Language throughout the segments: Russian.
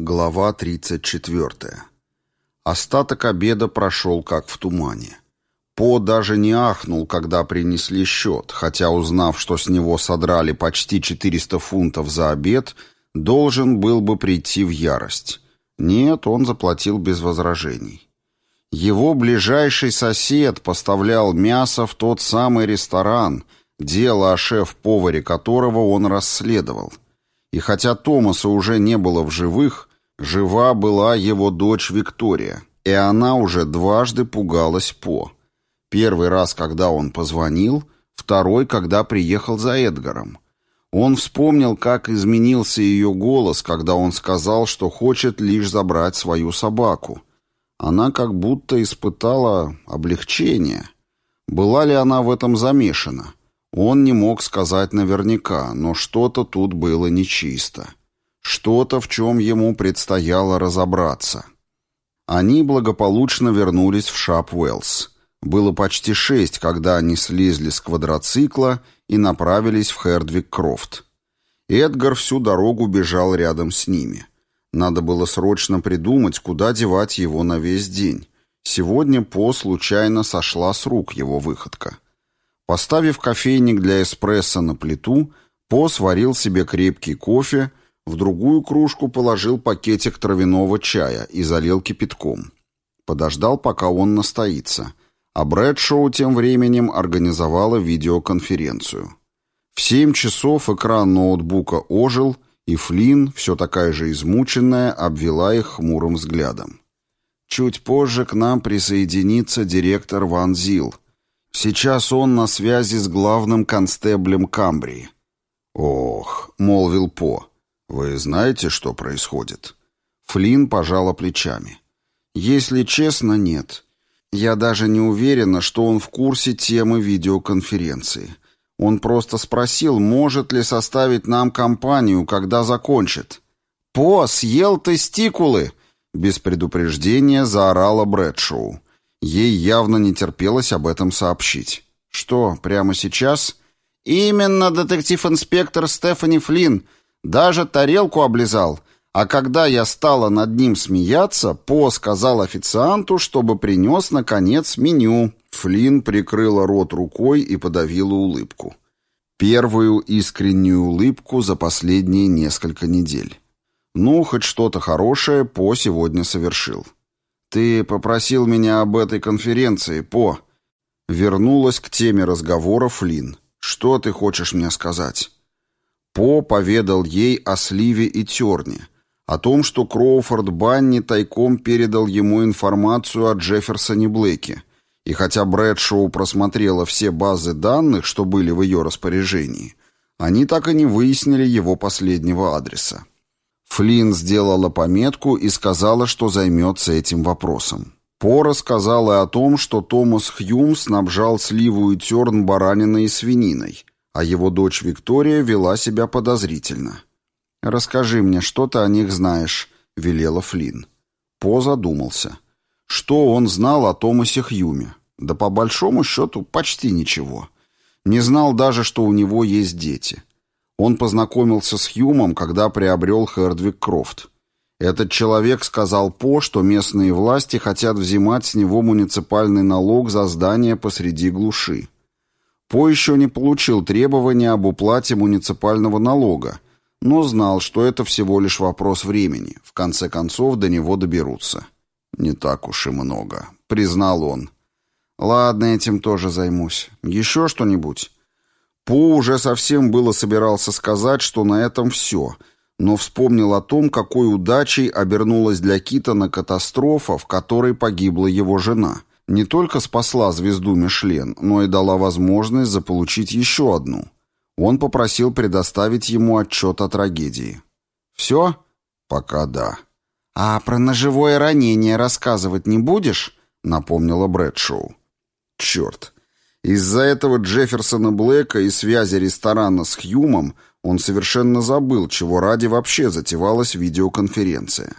Глава 34. Остаток обеда прошел как в тумане. По даже не ахнул, когда принесли счет, хотя, узнав, что с него содрали почти 400 фунтов за обед, должен был бы прийти в ярость. Нет, он заплатил без возражений. Его ближайший сосед поставлял мясо в тот самый ресторан, дело о шеф-поваре которого он расследовал. И хотя Томаса уже не было в живых, Жива была его дочь Виктория, и она уже дважды пугалась По. Первый раз, когда он позвонил, второй, когда приехал за Эдгаром. Он вспомнил, как изменился ее голос, когда он сказал, что хочет лишь забрать свою собаку. Она как будто испытала облегчение. Была ли она в этом замешана? Он не мог сказать наверняка, но что-то тут было нечисто. Что-то, в чем ему предстояло разобраться. Они благополучно вернулись в Шапвеллс. Было почти шесть, когда они слезли с квадроцикла и направились в Хердвик-Крофт. Эдгар всю дорогу бежал рядом с ними. Надо было срочно придумать, куда девать его на весь день. Сегодня псу случайно сошла с рук его выходка. Поставив кофейник для эспрессо на плиту, По сварил себе крепкий кофе в другую кружку положил пакетик травяного чая и залил кипятком. Подождал, пока он настоится. А Брэдшоу тем временем организовала видеоконференцию. В семь часов экран ноутбука ожил, и Флинн, все такая же измученная, обвела их хмурым взглядом. Чуть позже к нам присоединится директор Ван Зил. Сейчас он на связи с главным констеблем Камбрии. «Ох», — молвил По, «Вы знаете, что происходит?» Флинн пожала плечами. «Если честно, нет. Я даже не уверена, что он в курсе темы видеоконференции. Он просто спросил, может ли составить нам компанию, когда закончит». «По, съел тестикулы!» Без предупреждения заорала Брэдшоу. Ей явно не терпелось об этом сообщить. «Что, прямо сейчас?» «Именно детектив-инспектор Стефани Флинн даже тарелку облизал. А когда я стала над ним смеяться, По сказал официанту, чтобы принес, наконец, меню. Флинн прикрыла рот рукой и подавила улыбку. Первую искреннюю улыбку за последние несколько недель. Ну, хоть что-то хорошее По сегодня совершил. «Ты попросил меня об этой конференции, По». Вернулась к теме разговора Флинн. «Что ты хочешь мне сказать?» По поведал ей о Сливе и Терне, о том, что Кроуфорд Банни тайком передал ему информацию о Джефферсоне Блэке, и хотя Брэдшоу просмотрела все базы данных, что были в ее распоряжении, они так и не выяснили его последнего адреса. Флинн сделала пометку и сказала, что займется этим вопросом. По рассказала о том, что Томас Хьюм снабжал Сливу и Терн бараниной и свининой, а его дочь Виктория вела себя подозрительно. «Расскажи мне, что ты о них знаешь», — велела Флинн. По задумался. Что он знал о Томасе Хьюме? Да по большому счету почти ничего. Не знал даже, что у него есть дети. Он познакомился с Хьюмом, когда приобрел Хердвик Крофт. Этот человек сказал По, что местные власти хотят взимать с него муниципальный налог за здание посреди глуши. По еще не получил требования об уплате муниципального налога, но знал, что это всего лишь вопрос времени. В конце концов, до него доберутся. «Не так уж и много», — признал он. «Ладно, этим тоже займусь. Еще что-нибудь?» По уже совсем было собирался сказать, что на этом все, но вспомнил о том, какой удачей обернулась для Китона катастрофа, в которой погибла его жена не только спасла звезду Мишлен, но и дала возможность заполучить еще одну. Он попросил предоставить ему отчет о трагедии. «Все?» «Пока да». «А про ножевое ранение рассказывать не будешь?» — напомнила Брэдшоу. «Черт. Из-за этого Джефферсона Блэка и связи ресторана с Хьюмом он совершенно забыл, чего ради вообще затевалась видеоконференция».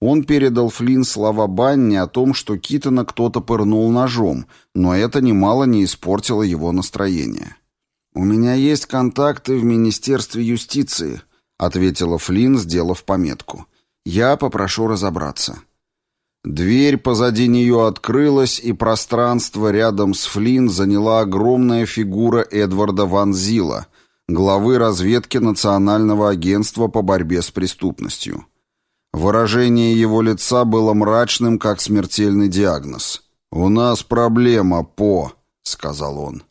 Он передал Флинн слова Банни о том, что Китона кто-то пырнул ножом, но это немало не испортило его настроение. «У меня есть контакты в Министерстве юстиции», — ответила Флинн, сделав пометку. Я попрошу разобраться». Дверь позади нее открылась, и пространство рядом с Флинн заняла огромная фигура Эдварда Ван Зила, главы разведки Национального агентства по борьбе с преступностью. Выражение его лица было мрачным, как смертельный диагноз. «У нас проблема, По», — сказал он.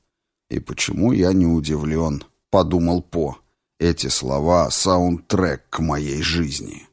«И почему я не удивлен?» — подумал По. «Эти слова — саундтрек к моей жизни».